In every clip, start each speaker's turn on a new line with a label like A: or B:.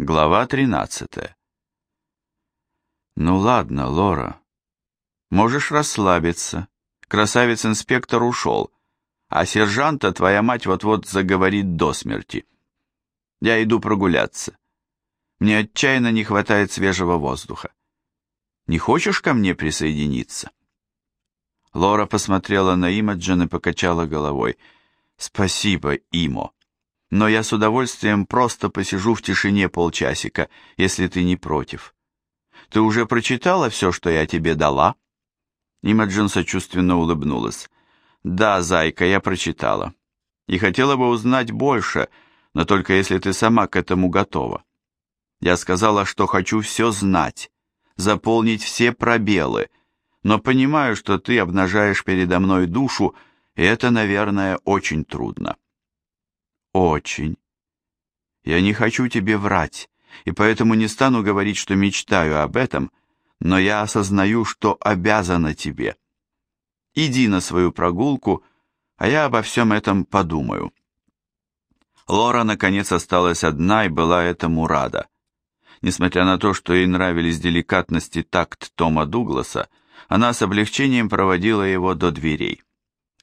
A: Глава 13 Ну ладно, Лора. Можешь расслабиться. Красавец-инспектор ушел, а сержанта твоя мать вот-вот заговорит до смерти. Я иду прогуляться. Мне отчаянно не хватает свежего воздуха. Не хочешь ко мне присоединиться? Лора посмотрела на Имаджин и покачала головой. Спасибо, Имо но я с удовольствием просто посижу в тишине полчасика, если ты не против. Ты уже прочитала все, что я тебе дала?» Имаджин сочувственно улыбнулась. «Да, зайка, я прочитала. И хотела бы узнать больше, но только если ты сама к этому готова. Я сказала, что хочу все знать, заполнить все пробелы, но понимаю, что ты обнажаешь передо мной душу, и это, наверное, очень трудно». Очень. Я не хочу тебе врать, и поэтому не стану говорить, что мечтаю об этом, но я осознаю, что обязана тебе. Иди на свою прогулку, а я обо всем этом подумаю. Лора, наконец, осталась одна и была этому рада. Несмотря на то, что ей нравились деликатность и такт Тома Дугласа, она с облегчением проводила его до дверей.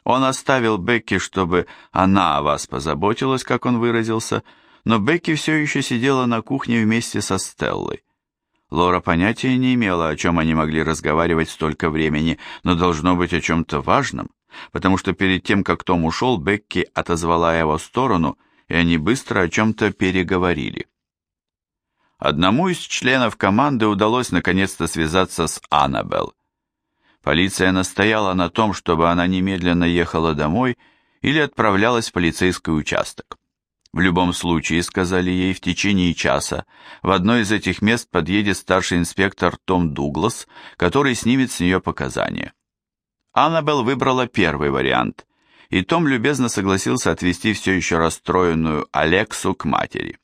A: Он оставил Бекки, чтобы она о вас позаботилась, как он выразился, но Бекки все еще сидела на кухне вместе со Стеллой. Лора понятия не имела, о чем они могли разговаривать столько времени, но должно быть о чем-то важном, потому что перед тем, как Том ушел, Бекки отозвала его в сторону, и они быстро о чем-то переговорили. Одному из членов команды удалось наконец-то связаться с Аннабелл. Полиция настояла на том, чтобы она немедленно ехала домой или отправлялась в полицейский участок. В любом случае, сказали ей, в течение часа в одно из этих мест подъедет старший инспектор Том Дуглас, который снимет с нее показания. Аннабелл выбрала первый вариант, и Том любезно согласился отвезти все еще расстроенную Алексу к матери.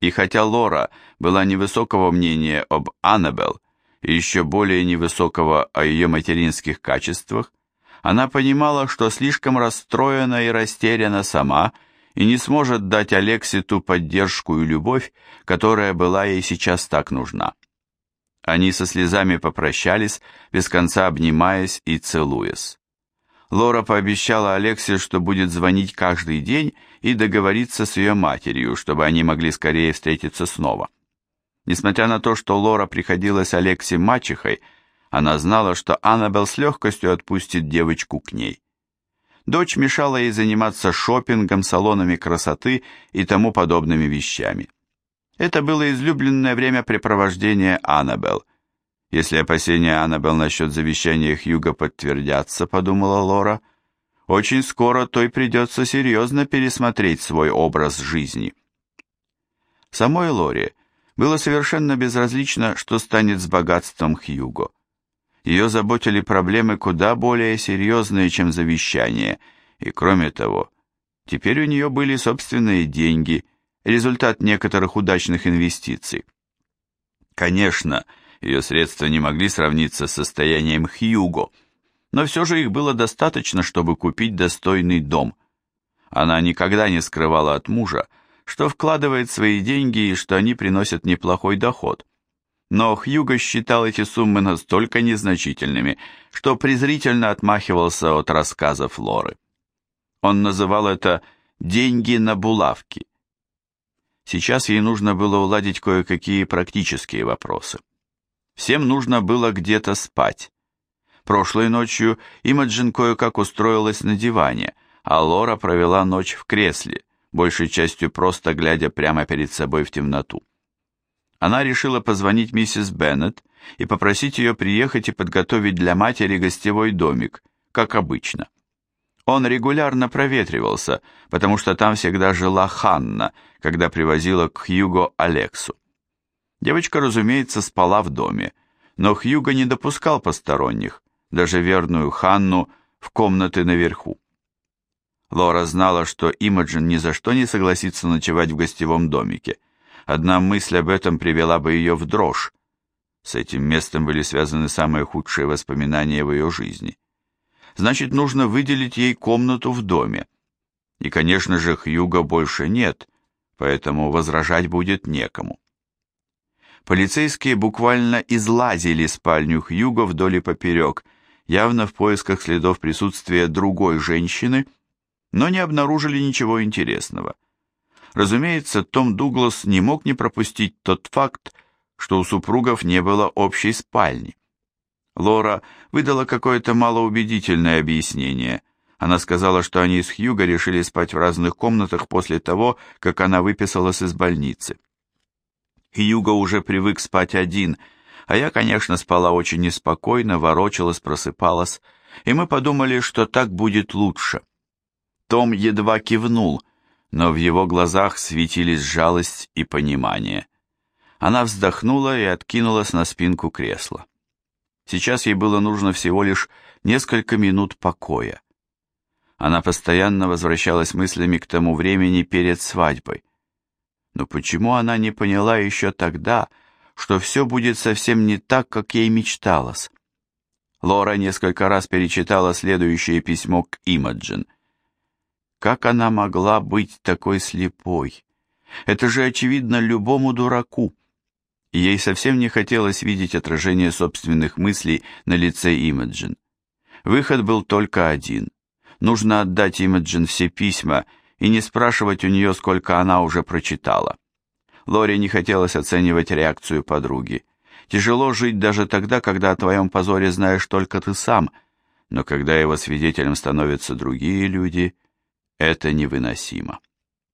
A: И хотя Лора была невысокого мнения об Аннабелл, и еще более невысокого о ее материнских качествах, она понимала, что слишком расстроена и растеряна сама и не сможет дать Алексе ту поддержку и любовь, которая была ей сейчас так нужна. Они со слезами попрощались, без конца обнимаясь и целуясь. Лора пообещала Алексе, что будет звонить каждый день и договориться с ее матерью, чтобы они могли скорее встретиться снова. Несмотря на то, что Лора приходилась Алексе мачехой, она знала, что Аннабелл с легкостью отпустит девочку к ней. Дочь мешала ей заниматься шопингом, салонами красоты и тому подобными вещами. Это было излюбленное времяпрепровождение Аннабелл. Если опасения Аннабелл насчет завещания Хьюга подтвердятся, подумала Лора, очень скоро той придется серьезно пересмотреть свой образ жизни. Самой Лоре было совершенно безразлично, что станет с богатством Хьюго. Ее заботили проблемы куда более серьезные, чем завещание, и кроме того, теперь у нее были собственные деньги, результат некоторых удачных инвестиций. Конечно, ее средства не могли сравниться с состоянием Хьюго, но все же их было достаточно, чтобы купить достойный дом. Она никогда не скрывала от мужа, что вкладывает свои деньги и что они приносят неплохой доход. Но Хьюго считал эти суммы настолько незначительными, что презрительно отмахивался от рассказов Лоры. Он называл это «деньги на булавки». Сейчас ей нужно было уладить кое-какие практические вопросы. Всем нужно было где-то спать. Прошлой ночью Имаджин кое-как устроилась на диване, а Лора провела ночь в кресле, большей частью просто глядя прямо перед собой в темноту. Она решила позвонить миссис Беннет и попросить ее приехать и подготовить для матери гостевой домик, как обычно. Он регулярно проветривался, потому что там всегда жила Ханна, когда привозила к Хьюго Алексу. Девочка, разумеется, спала в доме, но Хьюго не допускал посторонних, даже верную Ханну, в комнаты наверху. Лора знала, что Имаджин ни за что не согласится ночевать в гостевом домике. Одна мысль об этом привела бы ее в дрожь. С этим местом были связаны самые худшие воспоминания в ее жизни. Значит, нужно выделить ей комнату в доме. И, конечно же, Хьюга больше нет, поэтому возражать будет некому. Полицейские буквально излазили спальню Хьюго вдоль и поперек, явно в поисках следов присутствия другой женщины, но не обнаружили ничего интересного. Разумеется, Том Дуглас не мог не пропустить тот факт, что у супругов не было общей спальни. Лора выдала какое-то малоубедительное объяснение. Она сказала, что они с Хьюго решили спать в разных комнатах после того, как она выписалась из больницы. Хьюго уже привык спать один, а я, конечно, спала очень неспокойно, ворочалась, просыпалась, и мы подумали, что так будет лучше. Том едва кивнул, но в его глазах светились жалость и понимание. Она вздохнула и откинулась на спинку кресла. Сейчас ей было нужно всего лишь несколько минут покоя. Она постоянно возвращалась мыслями к тому времени перед свадьбой. Но почему она не поняла еще тогда, что все будет совсем не так, как ей мечталось? Лора несколько раз перечитала следующее письмо к Имаджин. Как она могла быть такой слепой? Это же очевидно любому дураку. Ей совсем не хотелось видеть отражение собственных мыслей на лице Имаджин. Выход был только один. Нужно отдать Имаджин все письма и не спрашивать у нее, сколько она уже прочитала. Лоре не хотелось оценивать реакцию подруги. Тяжело жить даже тогда, когда о твоем позоре знаешь только ты сам, но когда его свидетелем становятся другие люди, это невыносимо.